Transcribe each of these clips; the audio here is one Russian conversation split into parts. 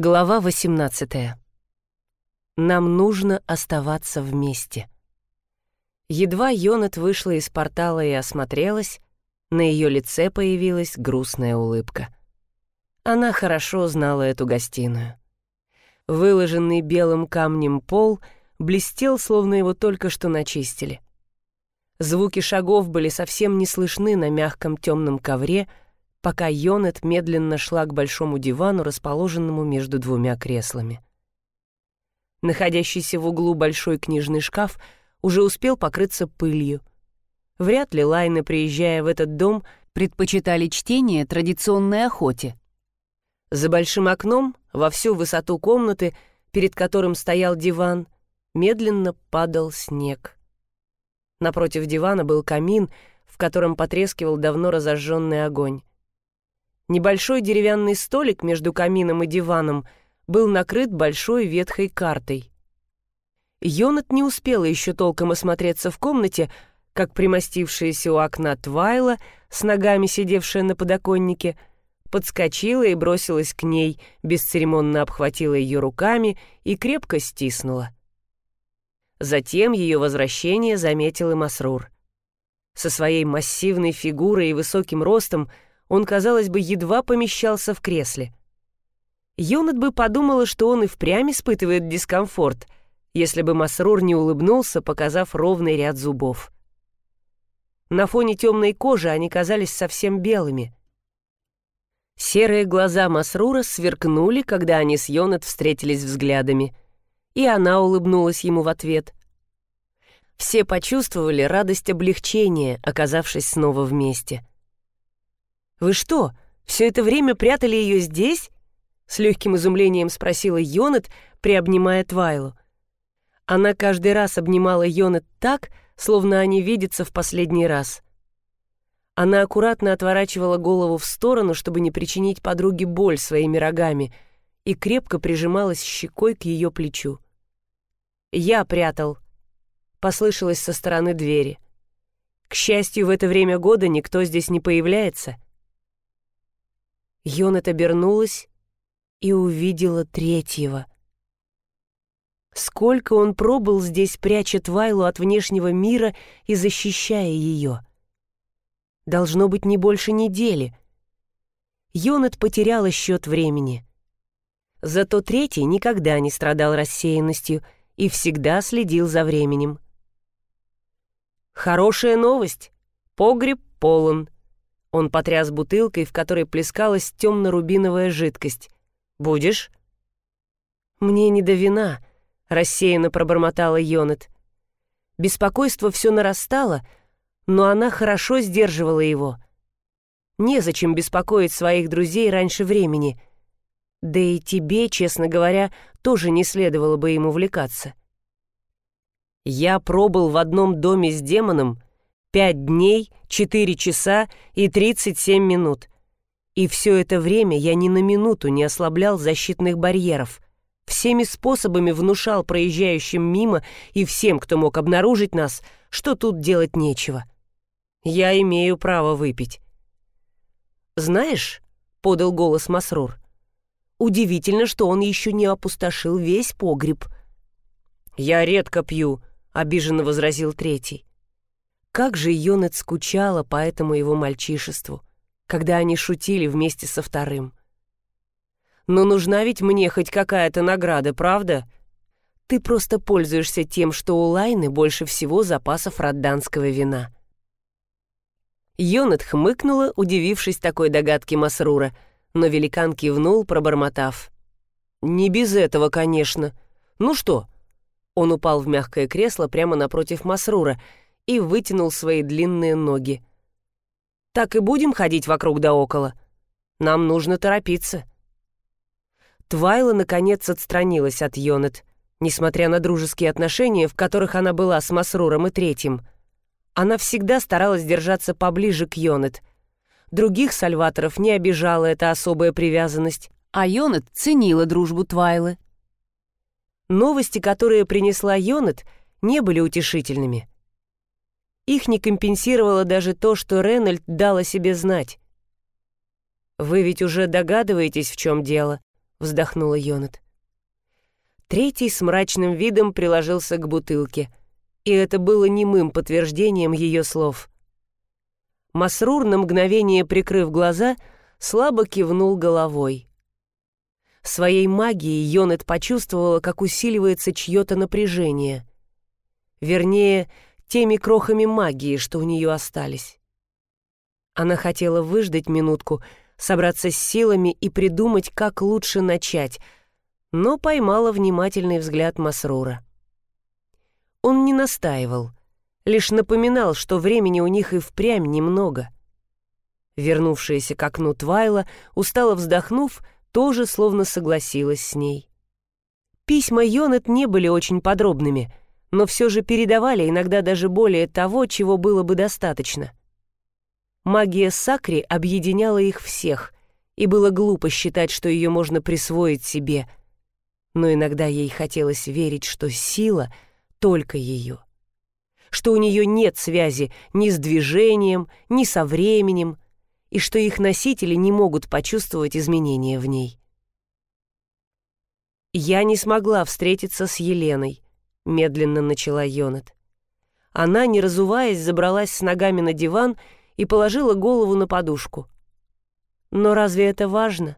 Глава 18. Нам нужно оставаться вместе. Едва Йонат вышла из портала и осмотрелась, на ее лице появилась грустная улыбка. Она хорошо знала эту гостиную. Выложенный белым камнем пол блестел, словно его только что начистили. Звуки шагов были совсем не слышны на мягком темном ковре, пока Йонет медленно шла к большому дивану, расположенному между двумя креслами. Находящийся в углу большой книжный шкаф уже успел покрыться пылью. Вряд ли Лайны, приезжая в этот дом, предпочитали чтение традиционной охоте. За большим окном, во всю высоту комнаты, перед которым стоял диван, медленно падал снег. Напротив дивана был камин, в котором потрескивал давно разожженный огонь. Небольшой деревянный столик между камином и диваном был накрыт большой ветхой картой. Йонат не успела еще толком осмотреться в комнате, как примостившаяся у окна Твайла, с ногами сидевшая на подоконнике, подскочила и бросилась к ней, бесцеремонно обхватила ее руками и крепко стиснула. Затем ее возвращение заметил и Масрур. Со своей массивной фигурой и высоким ростом – он, казалось бы, едва помещался в кресле. Юнат бы подумала, что он и впрямь испытывает дискомфорт, если бы Масрур не улыбнулся, показав ровный ряд зубов. На фоне темной кожи они казались совсем белыми. Серые глаза Масрура сверкнули, когда они с Йонат встретились взглядами, и она улыбнулась ему в ответ. Все почувствовали радость облегчения, оказавшись снова вместе — «Вы что, все это время прятали ее здесь?» С легким изумлением спросила Йонет, приобнимая Твайлу. Она каждый раз обнимала Йонет так, словно они видятся в последний раз. Она аккуратно отворачивала голову в сторону, чтобы не причинить подруге боль своими рогами, и крепко прижималась щекой к ее плечу. «Я прятал», — послышалось со стороны двери. «К счастью, в это время года никто здесь не появляется». Йонет обернулась и увидела третьего. Сколько он пробыл здесь, пряча Твайлу от внешнего мира и защищая ее. Должно быть не больше недели. Йонет потеряла счет времени. Зато третий никогда не страдал рассеянностью и всегда следил за временем. Хорошая новость. Погреб полон. Он потряс бутылкой, в которой плескалась темно-рубиновая жидкость. «Будешь?» «Мне не до вина», — рассеянно пробормотала Йонет. Беспокойство все нарастало, но она хорошо сдерживала его. Незачем беспокоить своих друзей раньше времени. Да и тебе, честно говоря, тоже не следовало бы им увлекаться. Я пробыл в одном доме с демоном Пять дней, четыре часа и тридцать семь минут. И все это время я ни на минуту не ослаблял защитных барьеров. Всеми способами внушал проезжающим мимо и всем, кто мог обнаружить нас, что тут делать нечего. Я имею право выпить. «Знаешь», — подал голос Масрур, — «удивительно, что он еще не опустошил весь погреб». «Я редко пью», — обиженно возразил третий. Как же Йонет скучала по этому его мальчишеству, когда они шутили вместе со вторым. «Но нужна ведь мне хоть какая-то награда, правда?» «Ты просто пользуешься тем, что у Лайны больше всего запасов родданского вина». Йонет хмыкнула, удивившись такой догадке Масрура, но великан кивнул, пробормотав. «Не без этого, конечно. Ну что?» Он упал в мягкое кресло прямо напротив Масрура — и вытянул свои длинные ноги. «Так и будем ходить вокруг да около. Нам нужно торопиться». Твайла, наконец, отстранилась от Йонет, несмотря на дружеские отношения, в которых она была с Масруром и Третьим. Она всегда старалась держаться поближе к Йонет. Других сальваторов не обижала эта особая привязанность, а Йонет ценила дружбу Твайлы. Новости, которые принесла Йонет, не были утешительными. Их не компенсировало даже то, что Ренальд дал себе знать. «Вы ведь уже догадываетесь, в чем дело», — вздохнула Йонат. Третий с мрачным видом приложился к бутылке, и это было немым подтверждением ее слов. Масрур, на мгновение прикрыв глаза, слабо кивнул головой. Своей магией Йонет почувствовала, как усиливается чье-то напряжение. Вернее, теми крохами магии, что у нее остались. Она хотела выждать минутку, собраться с силами и придумать, как лучше начать, но поймала внимательный взгляд Масрура. Он не настаивал, лишь напоминал, что времени у них и впрямь немного. Вернувшаяся к окну Твайла, устало вздохнув, тоже словно согласилась с ней. Письма Йонет не были очень подробными, но все же передавали иногда даже более того, чего было бы достаточно. Магия Сакри объединяла их всех, и было глупо считать, что ее можно присвоить себе. Но иногда ей хотелось верить, что сила только ее. Что у нее нет связи ни с движением, ни со временем, и что их носители не могут почувствовать изменения в ней. «Я не смогла встретиться с Еленой», — медленно начала Йонат. Она, не разуваясь, забралась с ногами на диван и положила голову на подушку. «Но разве это важно?»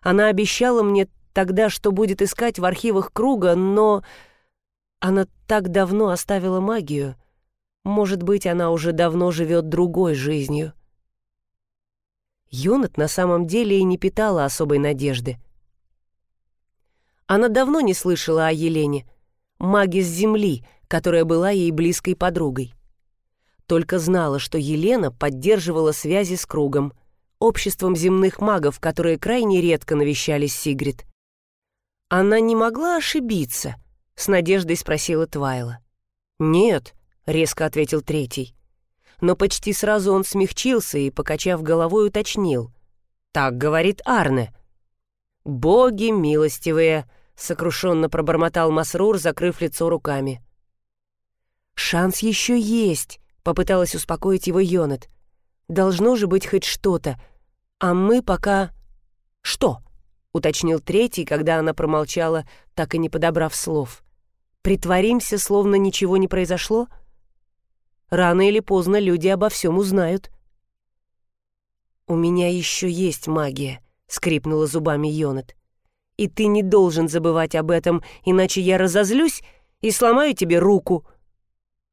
Она обещала мне тогда, что будет искать в архивах круга, но... Она так давно оставила магию. Может быть, она уже давно живет другой жизнью. Йонат на самом деле и не питала особой надежды. Она давно не слышала о Елене, маге с Земли, которая была ей близкой подругой. Только знала, что Елена поддерживала связи с кругом, обществом земных магов, которые крайне редко навещали Сигрид. Она не могла ошибиться, с надеждой спросила Твайла. «Нет», — резко ответил третий но почти сразу он смягчился и, покачав головой, уточнил. «Так говорит Арне». «Боги милостивые!» — сокрушенно пробормотал Масрур, закрыв лицо руками. «Шанс еще есть», — попыталась успокоить его Йонат. «Должно же быть хоть что-то. А мы пока...» «Что?» — уточнил третий, когда она промолчала, так и не подобрав слов. «Притворимся, словно ничего не произошло?» Рано или поздно люди обо всем узнают. «У меня еще есть магия», — скрипнула зубами Йонат. «И ты не должен забывать об этом, иначе я разозлюсь и сломаю тебе руку».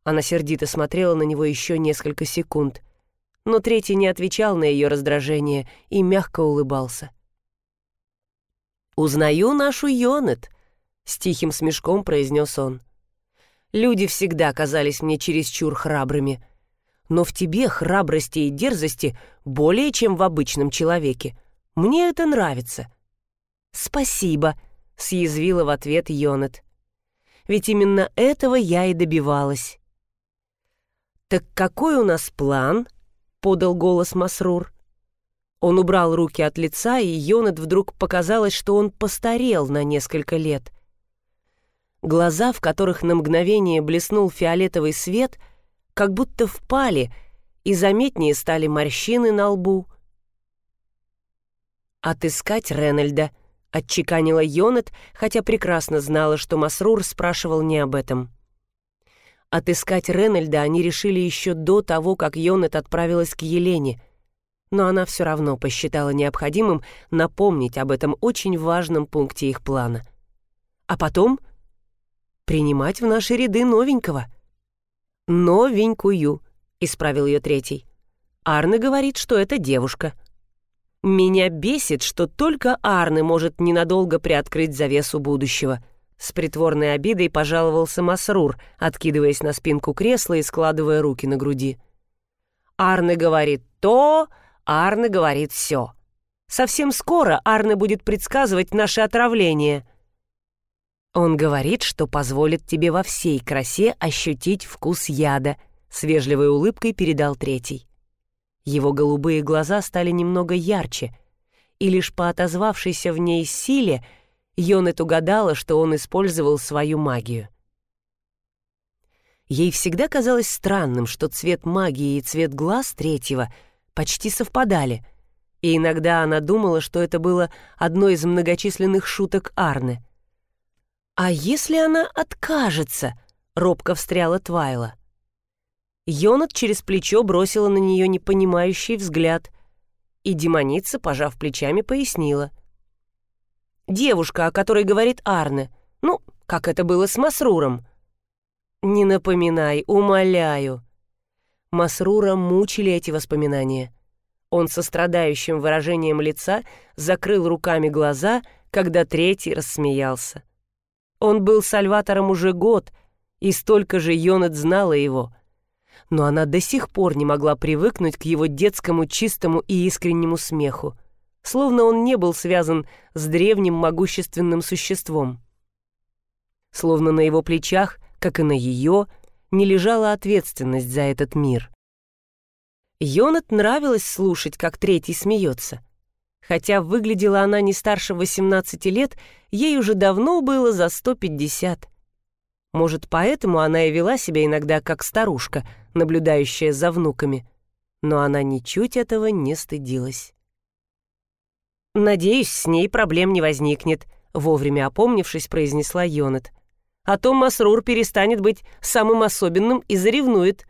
Она сердито смотрела на него еще несколько секунд, но третий не отвечал на ее раздражение и мягко улыбался. «Узнаю нашу Йонет», — с тихим смешком произнес он. Люди всегда казались мне чересчур храбрыми. Но в тебе храбрости и дерзости более, чем в обычном человеке. Мне это нравится». «Спасибо», — съязвила в ответ Йонет. «Ведь именно этого я и добивалась». «Так какой у нас план?» — подал голос Масрур. Он убрал руки от лица, и Йонет вдруг показалось, что он постарел на несколько лет — Глаза, в которых на мгновение блеснул фиолетовый свет, как будто впали, и заметнее стали морщины на лбу. «Отыскать Ренальда», — отчеканила Йонет, хотя прекрасно знала, что Масрур спрашивал не об этом. Отыскать Ренальда они решили еще до того, как Йонет отправилась к Елене, но она все равно посчитала необходимым напомнить об этом очень важном пункте их плана. А потом — принимать в наши ряды новенького». «Новенькую», — исправил ее третий. Арне говорит, что это девушка. «Меня бесит, что только Арне может ненадолго приоткрыть завесу будущего», — с притворной обидой пожаловался Масрур, откидываясь на спинку кресла и складывая руки на груди. «Арне говорит то, Арне говорит все. Совсем скоро Арне будет предсказывать наше отравление», — он говорит, что позволит тебе во всей красе ощутить вкус яда, с вежливой улыбкой передал третий. Его голубые глаза стали немного ярче, и лишь по отозвавшейся в ней силе Йонет угадала, что он использовал свою магию. Ей всегда казалось странным, что цвет магии и цвет глаз третьего почти совпадали, И иногда она думала, что это было одной из многочисленных шуток Арны. «А если она откажется?» — робко встряла Твайла. Йонат через плечо бросила на нее непонимающий взгляд, и демоница, пожав плечами, пояснила. «Девушка, о которой говорит Арне. Ну, как это было с Масруром?» «Не напоминай, умоляю». Масрура мучили эти воспоминания. Он со страдающим выражением лица закрыл руками глаза, когда третий рассмеялся. Он был сальватором уже год, и столько же Йонат знала его. Но она до сих пор не могла привыкнуть к его детскому чистому и искреннему смеху, словно он не был связан с древним могущественным существом. Словно на его плечах, как и на ее, не лежала ответственность за этот мир. Йонат нравилось слушать, как третий смеется — Хотя выглядела она не старше 18 лет, ей уже давно было за 150. Может, поэтому она и вела себя иногда как старушка, наблюдающая за внуками. Но она ничуть этого не стыдилась. «Надеюсь, с ней проблем не возникнет», — вовремя опомнившись, произнесла Йонат. «А то Масрур перестанет быть самым особенным и заревнует».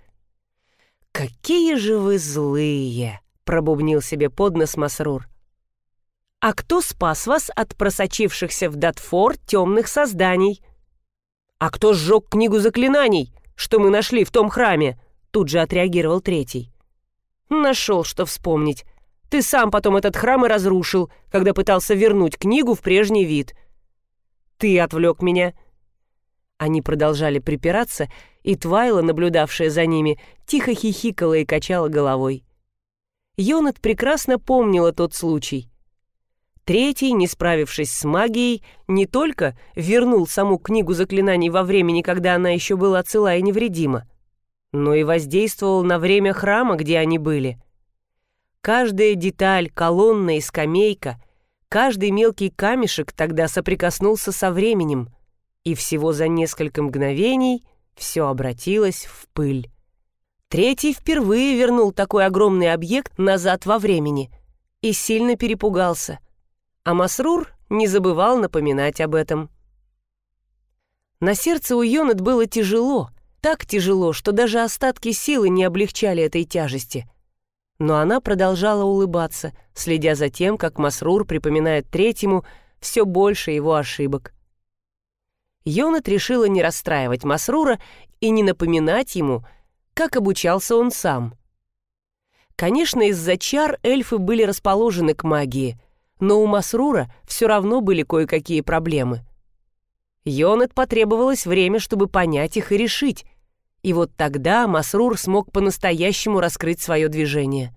«Какие же вы злые!» — пробубнил себе под нос Масрур. А кто спас вас от просочившихся в Датфор темных созданий? А кто сжег книгу заклинаний, что мы нашли в том храме? Тут же отреагировал третий. Нашел, что вспомнить. Ты сам потом этот храм и разрушил, когда пытался вернуть книгу в прежний вид. Ты отвлек меня. Они продолжали припираться, и Твайла, наблюдавшая за ними, тихо хихикала и качала головой. Йонат прекрасно помнила тот случай. Третий, не справившись с магией, не только вернул саму книгу заклинаний во времени, когда она еще была цела и невредима, но и воздействовал на время храма, где они были. Каждая деталь, колонна и скамейка, каждый мелкий камешек тогда соприкоснулся со временем, и всего за несколько мгновений все обратилось в пыль. Третий впервые вернул такой огромный объект назад во времени и сильно перепугался — а Масрур не забывал напоминать об этом. На сердце у Йонат было тяжело, так тяжело, что даже остатки силы не облегчали этой тяжести. Но она продолжала улыбаться, следя за тем, как Масрур припоминает третьему все больше его ошибок. Йонат решила не расстраивать Масрура и не напоминать ему, как обучался он сам. Конечно, из-за чар эльфы были расположены к магии — но у Масрура все равно были кое-какие проблемы. Йонет потребовалось время, чтобы понять их и решить, и вот тогда Масрур смог по-настоящему раскрыть свое движение.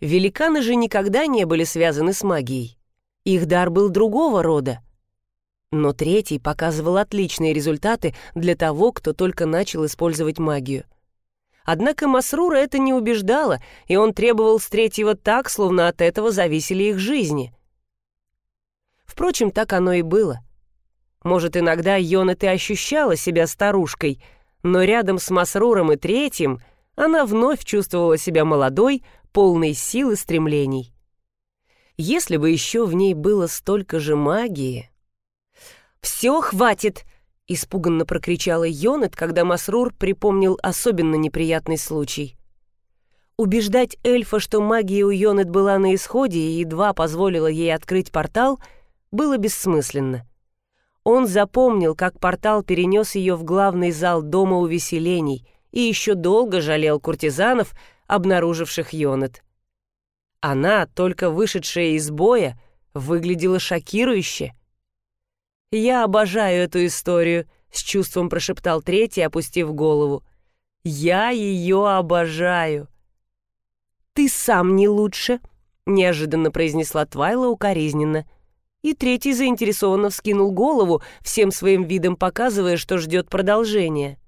Великаны же никогда не были связаны с магией. Их дар был другого рода. Но третий показывал отличные результаты для того, кто только начал использовать магию — Однако Масрура это не убеждало, и он требовал с третьего так, словно от этого зависели их жизни. Впрочем, так оно и было. Может, иногда Йонет и ощущала себя старушкой, но рядом с Масруром и третьим она вновь чувствовала себя молодой, полной сил и стремлений. Если бы еще в ней было столько же магии... «Все, хватит!» Испуганно прокричала Йонет, когда Масрур припомнил особенно неприятный случай. Убеждать эльфа, что магия у Йонет была на исходе и едва позволила ей открыть портал, было бессмысленно. Он запомнил, как портал перенес ее в главный зал Дома увеселений и еще долго жалел куртизанов, обнаруживших Йонет. Она, только вышедшая из боя, выглядела шокирующе — «Я обожаю эту историю», — с чувством прошептал третий, опустив голову. «Я ее обожаю». «Ты сам не лучше», — неожиданно произнесла Твайла укоризненно. И третий заинтересованно вскинул голову, всем своим видом показывая, что ждет продолжения.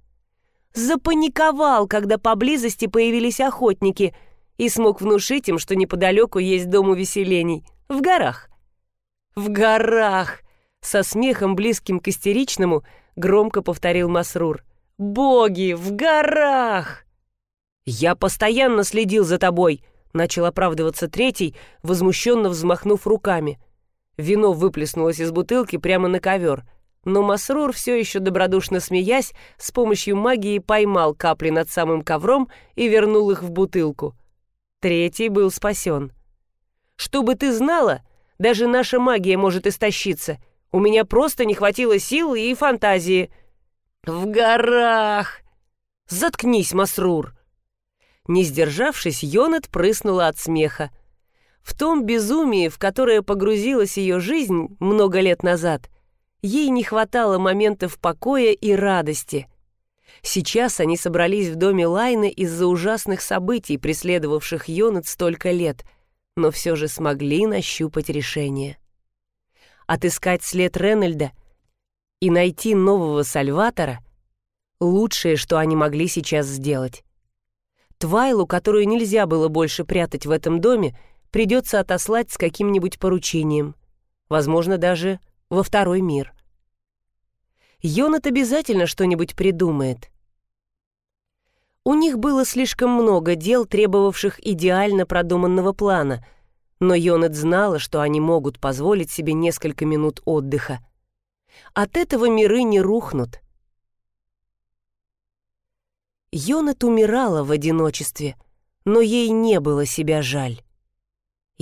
Запаниковал, когда поблизости появились охотники, и смог внушить им, что неподалеку есть дом увеселений. В горах. В горах! Со смехом, близким к истеричному, громко повторил Масрур. «Боги, в горах!» «Я постоянно следил за тобой, Начал оправдываться третий, возмущенно взмахнув руками. Вино выплеснулось из бутылки прямо на ковер, но Масрур, все еще добродушно смеясь, с помощью магии поймал капли над самым ковром и вернул их в бутылку. Третий был спасен. «Чтобы ты знала, даже наша магия может истощиться. У меня просто не хватило сил и фантазии». «В горах!» «Заткнись, Масрур!» Не сдержавшись, Йонет прыснула от смеха. В том безумии, в которое погрузилась ее жизнь много лет назад, ей не хватало моментов покоя и радости. Сейчас они собрались в доме Лайны из-за ужасных событий, преследовавших Йонет столько лет, но все же смогли нащупать решение. Отыскать след Реннельда и найти нового Сальватора — лучшее, что они могли сейчас сделать. Твайлу, которую нельзя было больше прятать в этом доме, придется отослать с каким-нибудь поручением. Возможно, даже во второй мир. Йонат обязательно что-нибудь придумает. У них было слишком много дел, требовавших идеально продуманного плана, но Йонат знала, что они могут позволить себе несколько минут отдыха. От этого миры не рухнут. Йонат умирала в одиночестве, но ей не было себя жаль.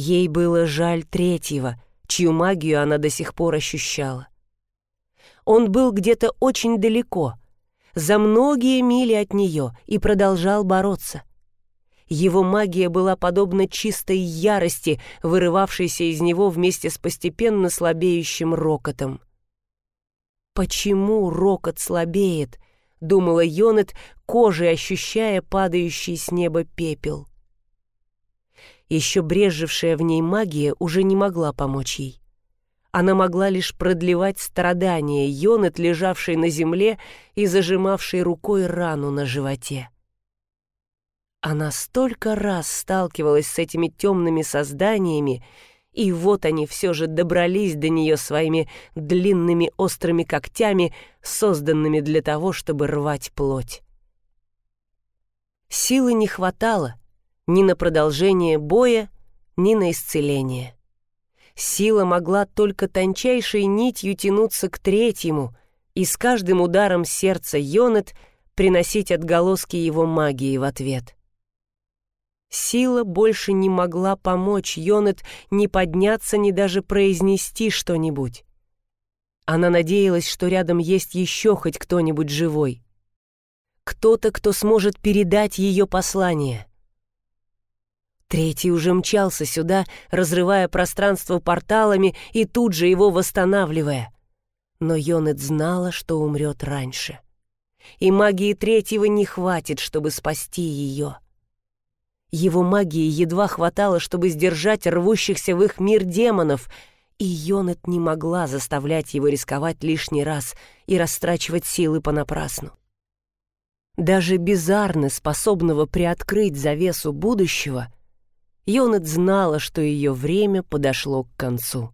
Ей было жаль третьего, чью магию она до сих пор ощущала. Он был где-то очень далеко, за многие мили от нее, и продолжал бороться. Его магия была подобна чистой ярости, вырывавшейся из него вместе с постепенно слабеющим рокотом. Почему рокот слабеет? — думала Йонет, кожей ощущая падающий с неба пепел. Еще брежевшая в ней магия уже не могла помочь ей. Она могла лишь продлевать страдания Йонет, лежавшей на земле и зажимавшей рукой рану на животе. Она столько раз сталкивалась с этими темными созданиями и вот они все же добрались до нее своими длинными острыми когтями, созданными для того, чтобы рвать плоть. Силы не хватало ни на продолжение боя, ни на исцеление. Сила могла только тончайшей нитью тянуться к третьему и с каждым ударом сердца Йонет приносить отголоски его магии в ответ — Сила больше не могла помочь Йонет ни подняться, ни даже произнести что-нибудь. Она надеялась, что рядом есть еще хоть кто-нибудь живой. Кто-то, кто сможет передать ее послание. Третий уже мчался сюда, разрывая пространство порталами и тут же его восстанавливая. Но Йонет знала, что умрет раньше. И магии третьего не хватит, чтобы спасти ее. — его магии едва хватало, чтобы сдержать рвущихся в их мир демонов, и Йонет не могла заставлять его рисковать лишний раз и растрачивать силы понапрасну. Даже безарно способного приоткрыть завесу будущего, Йонет знала, что ее время подошло к концу.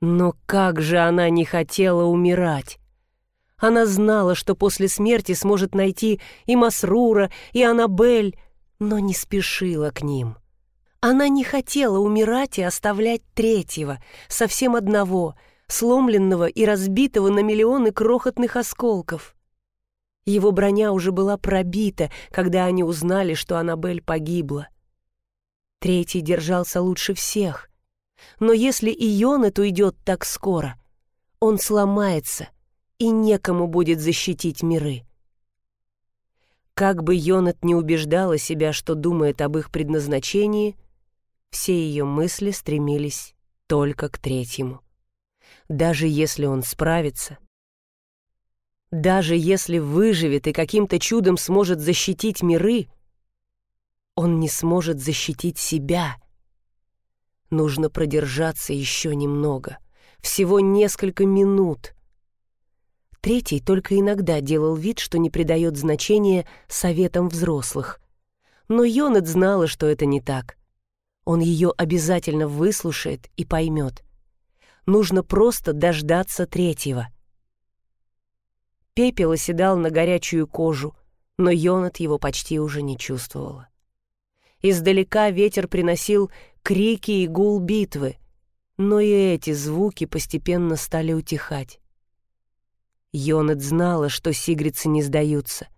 Но как же она не хотела умирать! Она знала, что после смерти сможет найти и Масрура, и Аннабель, но не спешила к ним. Она не хотела умирать и оставлять третьего, совсем одного, сломленного и разбитого на миллионы крохотных осколков. Его броня уже была пробита, когда они узнали, что Аннабель погибла. Третий держался лучше всех. Но если и Йонет уйдет так скоро, он сломается, и некому будет защитить миры. Как бы Йонат не убеждала себя, что думает об их предназначении, все ее мысли стремились только к третьему. Даже если он справится, даже если выживет и каким-то чудом сможет защитить миры, он не сможет защитить себя. Нужно продержаться еще немного, всего несколько минут, Третий только иногда делал вид, что не придает значения советам взрослых. Но Йонет знала, что это не так. Он ее обязательно выслушает и поймет. Нужно просто дождаться третьего. Пепел оседал на горячую кожу, но Йонат его почти уже не чувствовала. Издалека ветер приносил крики и гул битвы, но и эти звуки постепенно стали утихать. Йонет знала, что сигрицы не сдаются.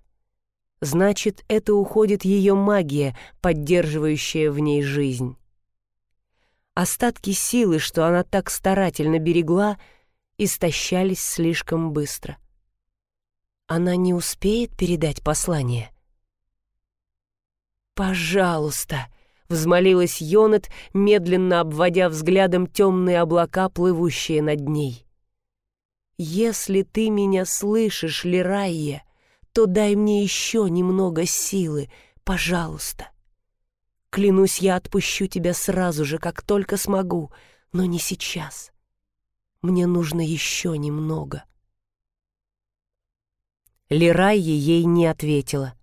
Значит, это уходит ее магия, поддерживающая в ней жизнь. Остатки силы, что она так старательно берегла, истощались слишком быстро. Она не успеет передать послание. «Пожалуйста!» — взмолилась Йонет, медленно обводя взглядом темные облака, плывущие над ней. «Если ты меня слышишь, Лирайя, то дай мне еще немного силы, пожалуйста. Клянусь, я отпущу тебя сразу же, как только смогу, но не сейчас. Мне нужно еще немного. Лирайя ей не ответила.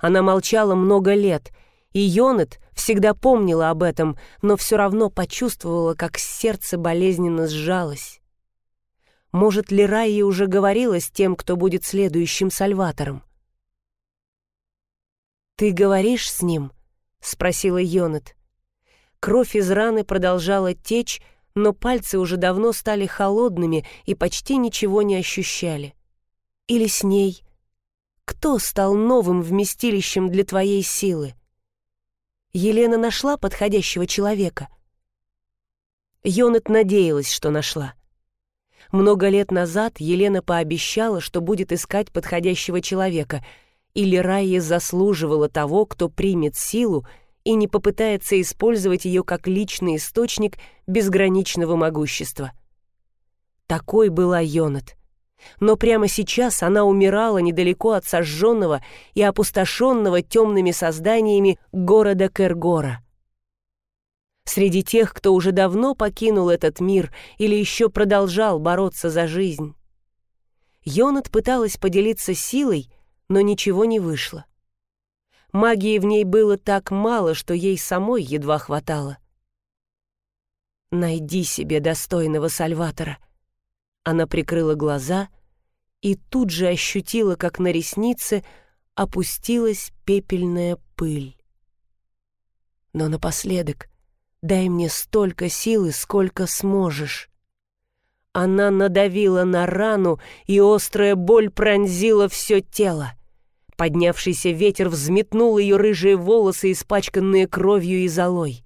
Она молчала много лет, и Йонет всегда помнила об этом, но все равно почувствовала, как сердце болезненно сжалось. Может, Лирайя уже говорила с тем, кто будет следующим Сальватором? «Ты говоришь с ним?» — спросила Йонет. Кровь из раны продолжала течь, но пальцы уже давно стали холодными и почти ничего не ощущали. Или с ней? Кто стал новым вместилищем для твоей силы? Елена нашла подходящего человека? Йонет надеялась, что нашла. Много лет назад Елена пообещала, что будет искать подходящего человека — или Райя заслуживала того, кто примет силу и не попытается использовать ее как личный источник безграничного могущества. Такой была Йонат. Но прямо сейчас она умирала недалеко от сожженного и опустошенного темными созданиями города Кергора. Среди тех, кто уже давно покинул этот мир или еще продолжал бороться за жизнь. Йонат пыталась поделиться силой, но ничего не вышло. Магии в ней было так мало, что ей самой едва хватало. «Найди себе достойного Сальватора». Она прикрыла глаза и тут же ощутила, как на реснице опустилась пепельная пыль. «Но напоследок дай мне столько силы, сколько сможешь». Она надавила на рану, и острая боль пронзила все тело. Поднявшийся ветер взметнул ее рыжие волосы, испачканные кровью и золой.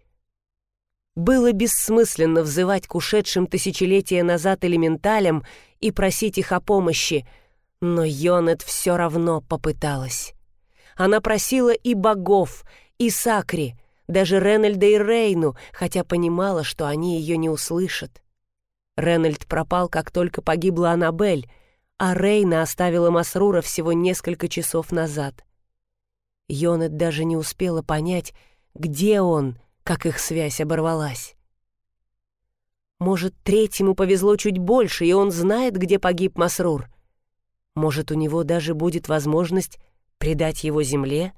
Было бессмысленно взывать к ушедшим тысячелетия назад элементалям и просить их о помощи, но Йонет все равно попыталась. Она просила и богов, и Сакри, даже Ренальда и Рейну, хотя понимала, что они ее не услышат. Ренальд пропал, как только погибла Аннабель — а Рейна оставила Масрура всего несколько часов назад. Йонет даже не успела понять, где он, как их связь оборвалась. Может, третьему повезло чуть больше, и он знает, где погиб Масрур. Может, у него даже будет возможность предать его земле?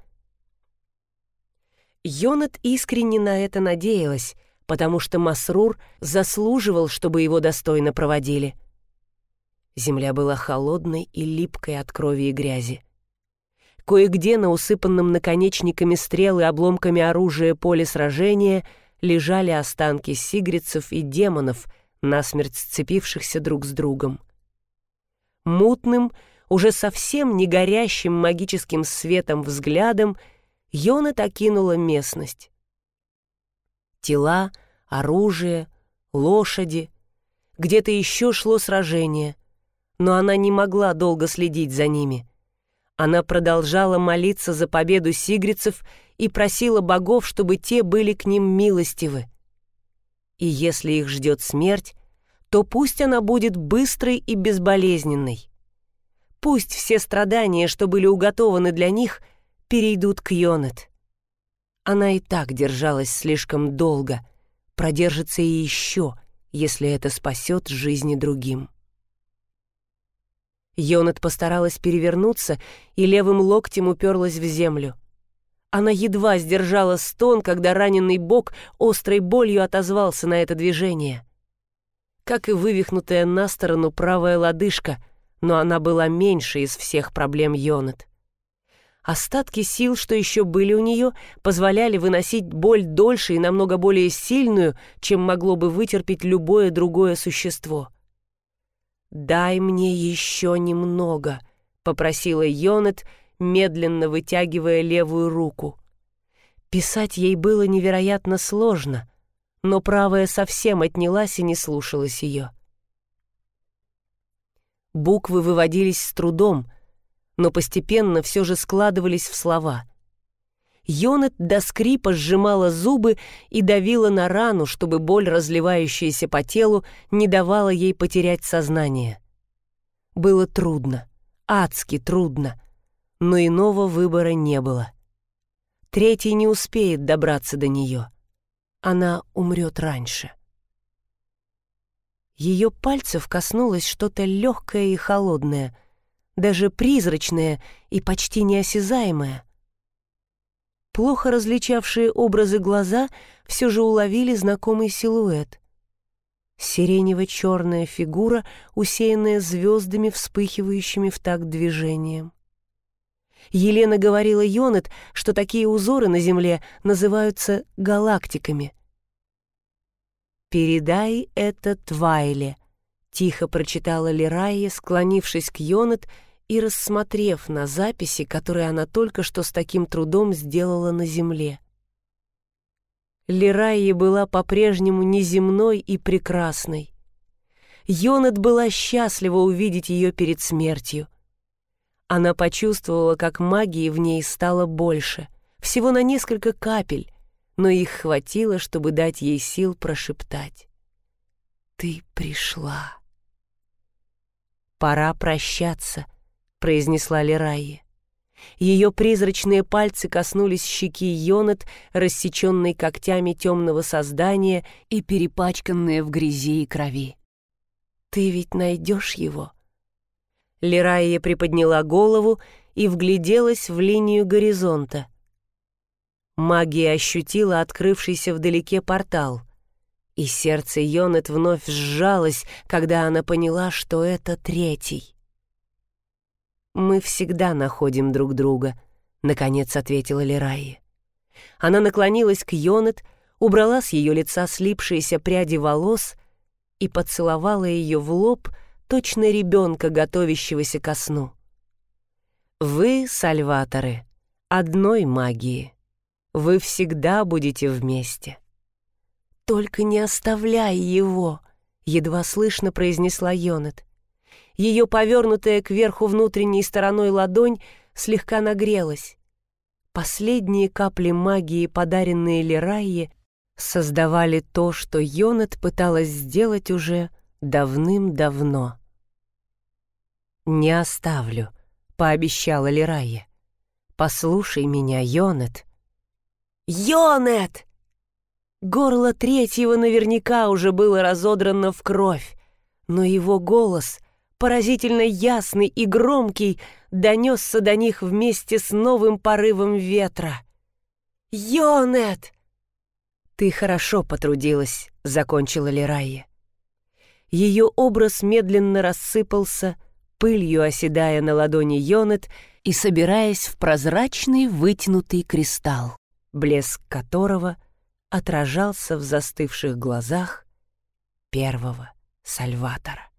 Йонет искренне на это надеялась, потому что Масрур заслуживал, чтобы его достойно проводили — Земля была холодной и липкой от крови и грязи. Кое-где на усыпанном наконечниками стрел и обломками оружия поле сражения лежали останки сигрицев и демонов, насмерть сцепившихся друг с другом. Мутным, уже совсем не горящим магическим светом взглядом Йонат окинула местность. Тела, оружие, лошади. Где-то еще шло сражение — но она не могла долго следить за ними. Она продолжала молиться за победу сигрицев и просила богов, чтобы те были к ним милостивы. И если их ждет смерть, то пусть она будет быстрой и безболезненной. Пусть все страдания, что были уготованы для них, перейдут к Йонет. Она и так держалась слишком долго, продержится и еще, если это спасет жизни другим. Йонат постаралась перевернуться и левым локтем уперлась в землю. Она едва сдержала стон, когда раненый бок острой болью отозвался на это движение. Как и вывихнутая на сторону правая лодыжка, но она была меньше из всех проблем Йонат. Остатки сил, что еще были у нее, позволяли выносить боль дольше и намного более сильную, чем могло бы вытерпеть любое другое существо. «Дай мне еще немного», — попросила Йонет, медленно вытягивая левую руку. Писать ей было невероятно сложно, но правая совсем отнялась и не слушалась ее. Буквы выводились с трудом, но постепенно все же складывались в слова. Йонет до скрипа сжимала зубы и давила на рану, чтобы боль, разливающаяся по телу, не давала ей потерять сознание. Было трудно, адски трудно, но иного выбора не было. Третий не успеет добраться до нее. Она умрет раньше. Ее пальцев коснулось что-то легкое и холодное, даже призрачное и почти неосязаемое. Плохо различавшие образы глаза все же уловили знакомый силуэт. Сиренево-черная фигура, усеянная звездами, вспыхивающими в такт движением. Елена говорила Йонет, что такие узоры на Земле называются галактиками. «Передай это Твайле», — тихо прочитала Лирайя, склонившись к Йонет и рассмотрев на записи, которые она только что с таким трудом сделала на земле. Лирайя была по-прежнему неземной и прекрасной. Йонет была счастлива увидеть ее перед смертью. Она почувствовала, как магии в ней стало больше, всего на несколько капель, но их хватило, чтобы дать ей сил прошептать. «Ты пришла». «Пора прощаться», — произнесла Лерайя. Ее призрачные пальцы коснулись щеки Йонет, рассеченной когтями темного создания и перепачканные в грязи и крови. «Ты ведь найдешь его?» Лерайя приподняла голову и вгляделась в линию горизонта — Магия ощутила открывшийся вдалеке портал. И сердце Йонет вновь сжалось, когда она поняла, что это третий. «Мы всегда находим друг друга», — наконец ответила Лерайя. Она наклонилась к Йонет, убрала с ее лица слипшиеся пряди волос и поцеловала ее в лоб, точно ребенка, готовящегося ко сну. «Вы, сальваторы, одной магии». Вы всегда будете вместе. Только не оставляй его, едва слышно произнесла Йонет. Ее повернутая кверху внутренней стороной ладонь слегка нагрелась. Последние капли магии, подаренные Лерайе, создавали то, что Йонет пыталась сделать уже давным-давно. «Не оставлю», — пообещала Лерайе. «Послушай меня, Йонет. «Йонет!» Горло третьего наверняка уже было разодрано в кровь, но его голос, поразительно ясный и громкий, донесся до них вместе с новым порывом ветра. «Йонет!» «Ты хорошо потрудилась», — закончила Лерайя. Ее образ медленно рассыпался, пылью оседая на ладони Йонет и собираясь в прозрачный вытянутый кристалл блеск которого отражался в застывших глазах первого Сальватора.